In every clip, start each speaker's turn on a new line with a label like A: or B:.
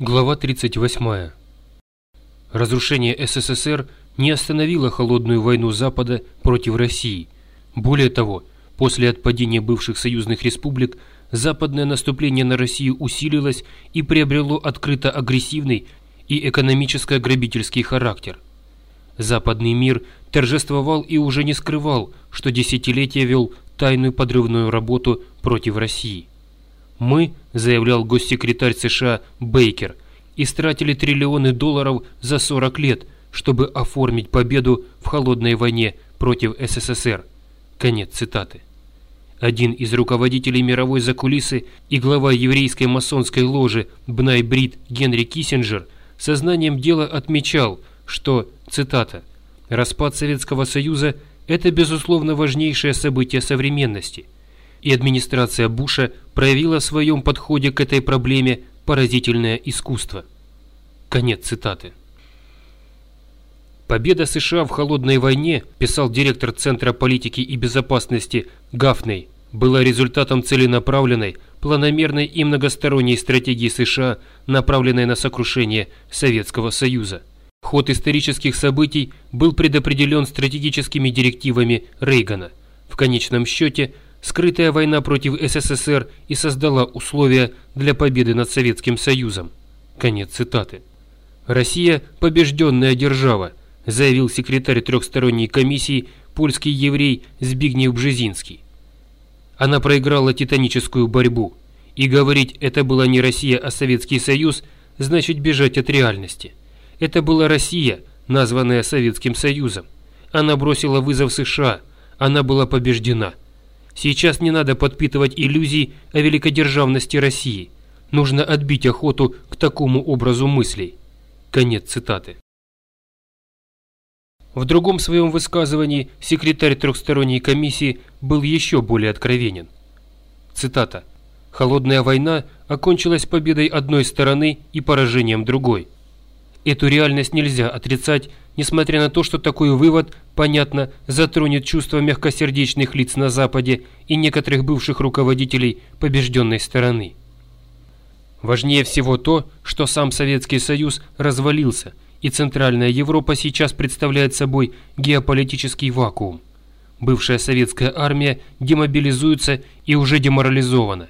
A: Глава 38. Разрушение СССР не остановило холодную войну Запада против России. Более того, после отпадения бывших союзных республик западное наступление на Россию усилилось и приобрело открыто агрессивный и экономическо-грабительский характер. Западный мир торжествовал и уже не скрывал, что десятилетия вел тайную подрывную работу против России. Мы, заявлял госсекретарь США Бейкер, истратили триллионы долларов за 40 лет, чтобы оформить победу в холодной войне против СССР. Конец цитаты. Один из руководителей мировой закулисы и глава еврейской масонской ложи Бнай-Брит Генри Киссинджер сознанием дела отмечал, что, цитата, «распад Советского Союза – это, безусловно, важнейшее событие современности – и администрация Буша проявила в своем подходе к этой проблеме поразительное искусство. Конец цитаты. Победа США в холодной войне, писал директор Центра политики и безопасности Гафней, была результатом целенаправленной, планомерной и многосторонней стратегии США, направленной на сокрушение Советского Союза. Ход исторических событий был предопределен стратегическими директивами Рейгана. В конечном счете – скрытая война против СССР и создала условия для победы над Советским Союзом. Конец цитаты. «Россия – побежденная держава», заявил секретарь трехсторонней комиссии польский еврей Збигнев Бжезинский. Она проиграла титаническую борьбу, и говорить «это была не Россия, а Советский Союз» значит бежать от реальности. Это была Россия, названная Советским Союзом. Она бросила вызов США, она была побеждена – Сейчас не надо подпитывать иллюзий о великодержавности России. Нужно отбить охоту к такому образу мыслей. Конец цитаты. В другом своем высказывании секретарь трехсторонней комиссии был еще более откровенен. Цитата. «Холодная война окончилась победой одной стороны и поражением другой. Эту реальность нельзя отрицать несмотря на то, что такой вывод, понятно, затронет чувства мягкосердечных лиц на Западе и некоторых бывших руководителей побежденной стороны. Важнее всего то, что сам Советский Союз развалился, и Центральная Европа сейчас представляет собой геополитический вакуум. Бывшая советская армия демобилизуется и уже деморализована.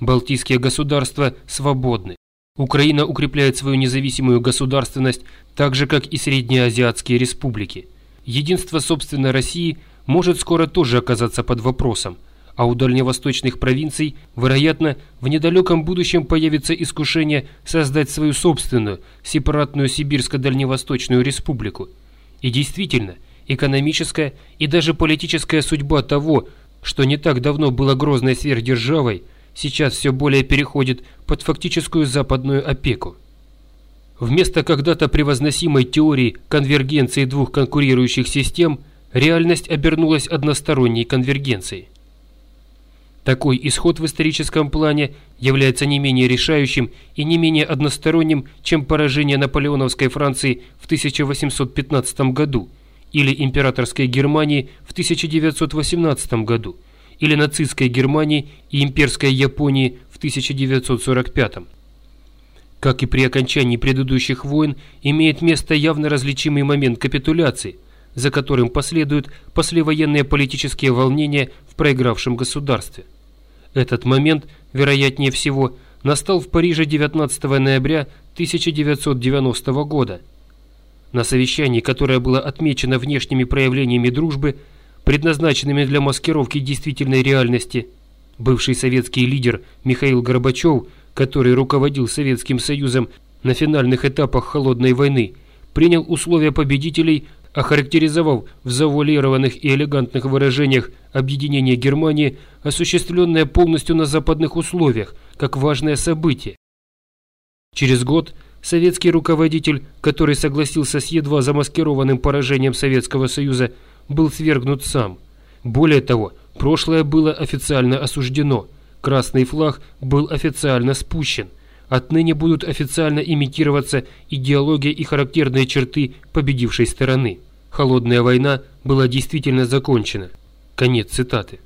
A: Балтийские государства свободны. Украина укрепляет свою независимую государственность так же, как и среднеазиатские республики. Единство собственной России может скоро тоже оказаться под вопросом, а у дальневосточных провинций, вероятно, в недалеком будущем появится искушение создать свою собственную, сепаратную Сибирско-Дальневосточную республику. И действительно, экономическая и даже политическая судьба того, что не так давно было грозной сверхдержавой – сейчас все более переходит под фактическую западную опеку. Вместо когда-то превозносимой теории конвергенции двух конкурирующих систем, реальность обернулась односторонней конвергенцией. Такой исход в историческом плане является не менее решающим и не менее односторонним, чем поражение наполеоновской Франции в 1815 году или императорской Германии в 1918 году – или нацистской Германии и имперской Японии в 1945 -м. Как и при окончании предыдущих войн, имеет место явно различимый момент капитуляции, за которым последуют послевоенные политические волнения в проигравшем государстве. Этот момент, вероятнее всего, настал в Париже 19 ноября 1990 года. На совещании, которое было отмечено внешними проявлениями дружбы, предназначенными для маскировки действительной реальности. Бывший советский лидер Михаил Горбачев, который руководил Советским Союзом на финальных этапах Холодной войны, принял условия победителей, охарактеризовав в завуалированных и элегантных выражениях объединение Германии, осуществленное полностью на западных условиях, как важное событие. Через год советский руководитель, который согласился с едва замаскированным поражением Советского Союза, был свергнут сам. Более того, прошлое было официально осуждено, красный флаг был официально спущен. Отныне будут официально имитироваться идеология и характерные черты победившей стороны. Холодная война была действительно закончена. Конец цитаты.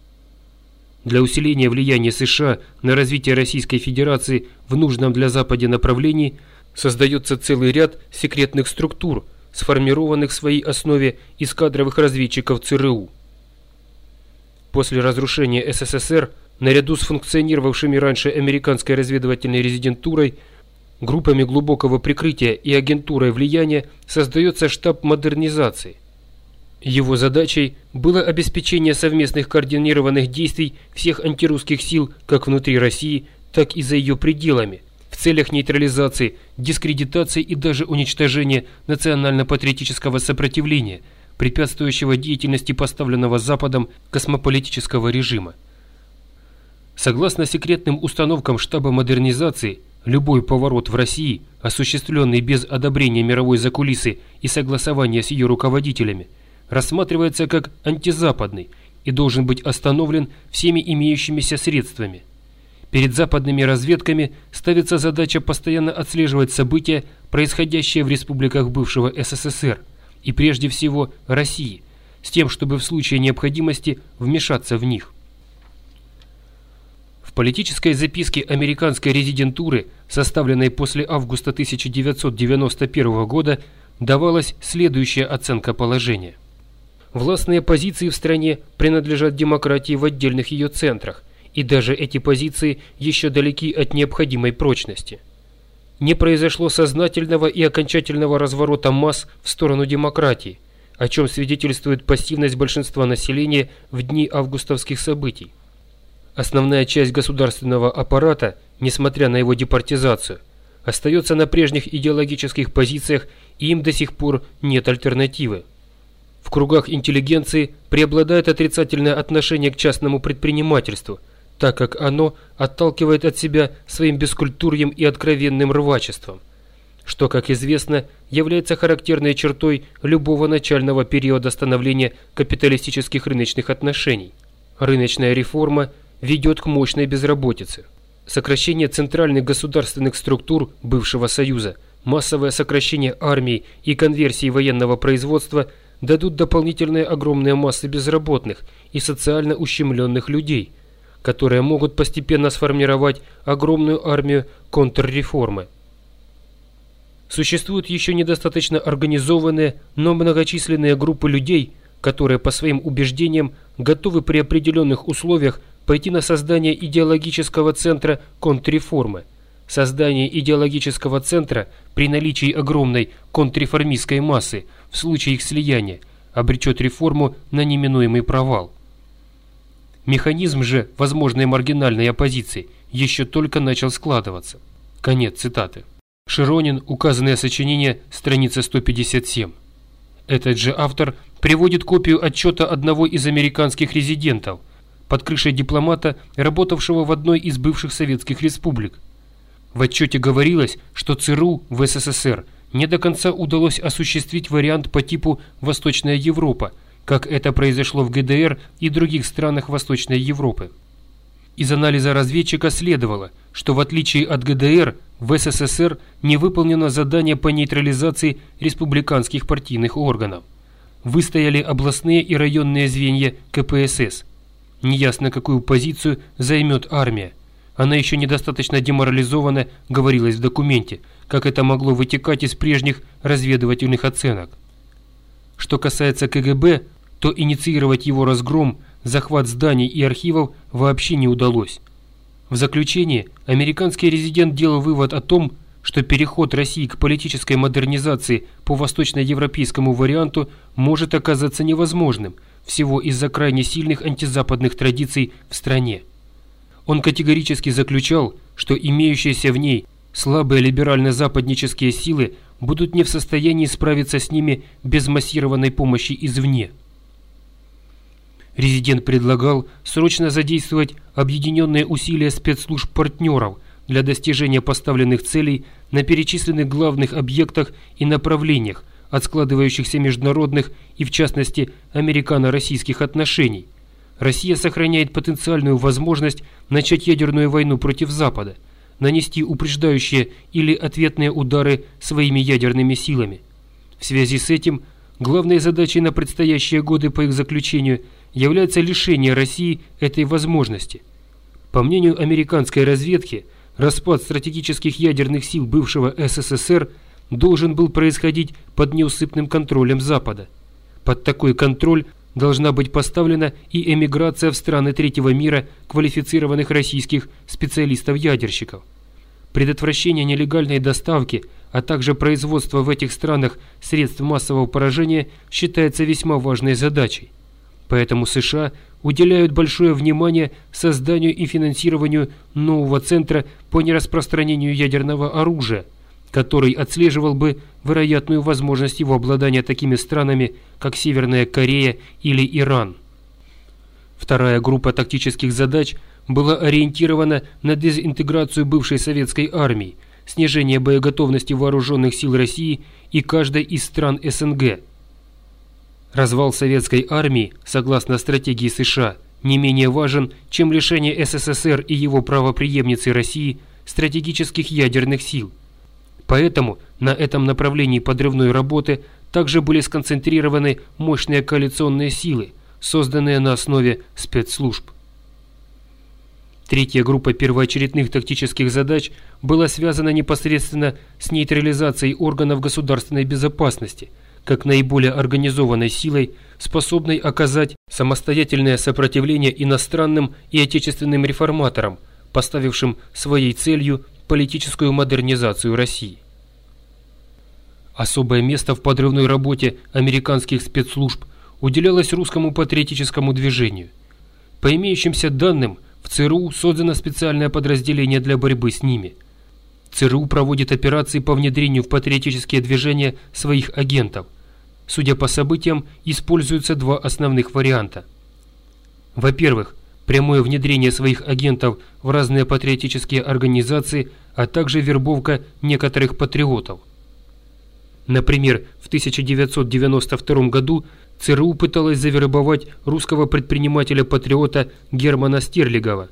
A: Для усиления влияния США на развитие Российской Федерации в нужном для Запада направлении создается целый ряд секретных структур, сформированных в своей основе из кадровых разведчиков ЦРУ. После разрушения СССР, наряду с функционировавшими раньше американской разведывательной резидентурой, группами глубокого прикрытия и агентурой влияния создается штаб модернизации. Его задачей было обеспечение совместных координированных действий всех антирусских сил как внутри России, так и за ее пределами, целях нейтрализации, дискредитации и даже уничтожения национально-патриотического сопротивления, препятствующего деятельности поставленного Западом космополитического режима. Согласно секретным установкам штаба модернизации, любой поворот в России, осуществленный без одобрения мировой закулисы и согласования с ее руководителями, рассматривается как антизападный и должен быть остановлен всеми имеющимися средствами – Перед западными разведками ставится задача постоянно отслеживать события, происходящие в республиках бывшего СССР и прежде всего России, с тем, чтобы в случае необходимости вмешаться в них. В политической записке американской резидентуры, составленной после августа 1991 года, давалась следующая оценка положения. Властные позиции в стране принадлежат демократии в отдельных ее центрах, и даже эти позиции еще далеки от необходимой прочности. Не произошло сознательного и окончательного разворота масс в сторону демократии, о чем свидетельствует пассивность большинства населения в дни августовских событий. Основная часть государственного аппарата, несмотря на его департизацию, остается на прежних идеологических позициях и им до сих пор нет альтернативы. В кругах интеллигенции преобладает отрицательное отношение к частному предпринимательству – так как оно отталкивает от себя своим бескультурьем и откровенным рвачеством, что, как известно, является характерной чертой любого начального периода становления капиталистических рыночных отношений. Рыночная реформа ведет к мощной безработице. Сокращение центральных государственных структур бывшего Союза, массовое сокращение армии и конверсии военного производства дадут дополнительные огромные массы безработных и социально ущемленных людей – которые могут постепенно сформировать огромную армию контрреформы. Существуют еще недостаточно организованные, но многочисленные группы людей, которые по своим убеждениям готовы при определенных условиях пойти на создание идеологического центра контрреформы. Создание идеологического центра при наличии огромной контрреформистской массы в случае их слияния обречет реформу на неминуемый провал. Механизм же возможной маргинальной оппозиции еще только начал складываться. Конец цитаты. Широнин, указанное сочинение, страница 157. Этот же автор приводит копию отчета одного из американских резидентов под крышей дипломата, работавшего в одной из бывших советских республик. В отчете говорилось, что ЦРУ в СССР не до конца удалось осуществить вариант по типу «Восточная Европа», как это произошло в ГДР и других странах Восточной Европы. Из анализа разведчика следовало, что в отличие от ГДР, в СССР не выполнено задание по нейтрализации республиканских партийных органов. Выстояли областные и районные звенья КПСС. Неясно, какую позицию займет армия. Она еще недостаточно деморализована, говорилось в документе, как это могло вытекать из прежних разведывательных оценок. Что касается КГБ, то инициировать его разгром, захват зданий и архивов вообще не удалось. В заключение, американский резидент делал вывод о том, что переход России к политической модернизации по восточноевропейскому варианту может оказаться невозможным всего из-за крайне сильных антизападных традиций в стране. Он категорически заключал, что имеющиеся в ней слабые либерально-западнические силы будут не в состоянии справиться с ними без массированной помощи извне. Резидент предлагал срочно задействовать объединенные усилия спецслужб-партнеров для достижения поставленных целей на перечисленных главных объектах и направлениях от складывающихся международных и, в частности, американо-российских отношений. Россия сохраняет потенциальную возможность начать ядерную войну против Запада, нанести упреждающие или ответные удары своими ядерными силами. В связи с этим главной задачей на предстоящие годы по их заключению – является лишение России этой возможности. По мнению американской разведки, распад стратегических ядерных сил бывшего СССР должен был происходить под неусыпным контролем Запада. Под такой контроль должна быть поставлена и эмиграция в страны третьего мира квалифицированных российских специалистов-ядерщиков. Предотвращение нелегальной доставки, а также производство в этих странах средств массового поражения считается весьма важной задачей. Поэтому США уделяют большое внимание созданию и финансированию нового центра по нераспространению ядерного оружия – который отслеживал бы вероятную возможность его обладания такими странами, как Северная Корея или Иран. Вторая группа тактических задач была ориентирована на дезинтеграцию бывшей советской армии, снижение боеготовности вооруженных сил России и каждой из стран СНГ. Развал советской армии, согласно стратегии США, не менее важен, чем лишение СССР и его правопреемницы России стратегических ядерных сил – Поэтому на этом направлении подрывной работы также были сконцентрированы мощные коалиционные силы, созданные на основе спецслужб. Третья группа первоочередных тактических задач была связана непосредственно с нейтрализацией органов государственной безопасности, как наиболее организованной силой, способной оказать самостоятельное сопротивление иностранным и отечественным реформаторам, поставившим своей целью политическую модернизацию России. Особое место в подрывной работе американских спецслужб уделялось русскому патриотическому движению. По имеющимся данным, в ЦРУ создано специальное подразделение для борьбы с ними. ЦРУ проводит операции по внедрению в патриотические движения своих агентов. Судя по событиям, используются два основных варианта. Во-первых, прямое внедрение своих агентов в разные патриотические организации, а также вербовка некоторых патриотов. Например, в 1992 году ЦРУ пыталась завербовать русского предпринимателя-патриота Германа Стерлигова,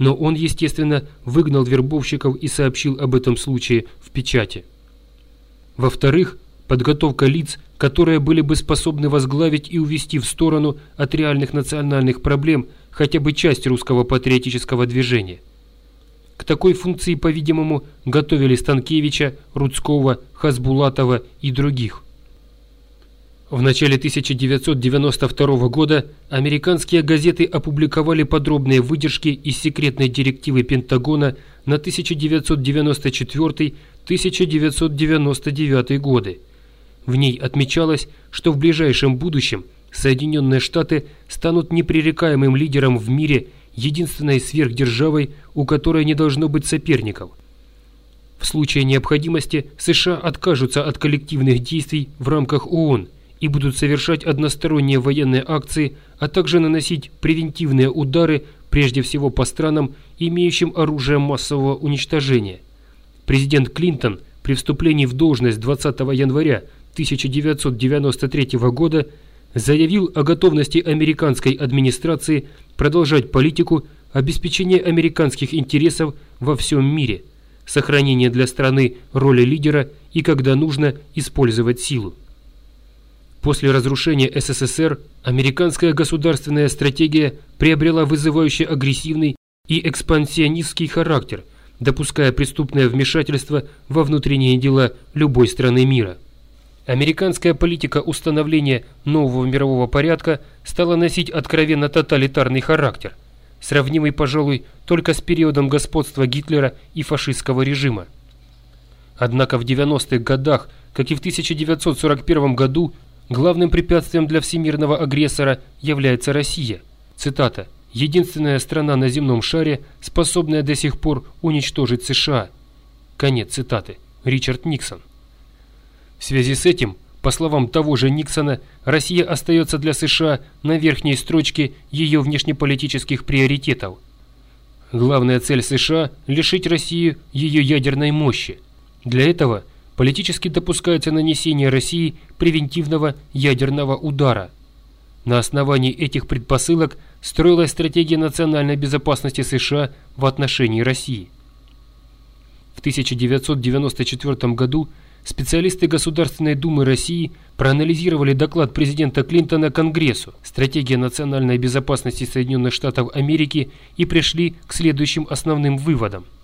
A: но он, естественно, выгнал вербовщиков и сообщил об этом случае в печати. Во-вторых, подготовка лиц, которые были бы способны возглавить и увести в сторону от реальных национальных проблем – хотя бы часть русского патриотического движения. К такой функции, по-видимому, готовили Станкевича, Рудского, Хасбулатова и других. В начале 1992 года американские газеты опубликовали подробные выдержки из секретной директивы Пентагона на 1994-1999 годы. В ней отмечалось, что в ближайшем будущем – Соединенные Штаты станут непререкаемым лидером в мире, единственной сверхдержавой, у которой не должно быть соперников. В случае необходимости США откажутся от коллективных действий в рамках ООН и будут совершать односторонние военные акции, а также наносить превентивные удары прежде всего по странам, имеющим оружие массового уничтожения. Президент Клинтон при вступлении в должность 20 января 1993 года заявил о готовности американской администрации продолжать политику обеспечения американских интересов во всем мире, сохранения для страны роли лидера и, когда нужно, использовать силу. После разрушения СССР американская государственная стратегия приобрела вызывающий агрессивный и экспансионистский характер, допуская преступное вмешательство во внутренние дела любой страны мира. Американская политика установления нового мирового порядка стала носить откровенно тоталитарный характер, сравнимый, пожалуй, только с периодом господства Гитлера и фашистского режима. Однако в 90-х годах, как и в 1941 году, главным препятствием для всемирного агрессора является Россия. Цитата. «Единственная страна на земном шаре, способная до сих пор уничтожить США». Конец цитаты. Ричард Никсон. В связи с этим, по словам того же Никсона, Россия остается для США на верхней строчке ее внешнеполитических приоритетов. Главная цель США – лишить Россию ее ядерной мощи. Для этого политически допускается нанесение России превентивного ядерного удара. На основании этих предпосылок строилась стратегия национальной безопасности США в отношении России. В 1994 году специалисты Государственной Думы России проанализировали доклад президента Клинтона Конгрессу «Стратегия национальной безопасности Соединенных Штатов Америки» и пришли к следующим основным выводам –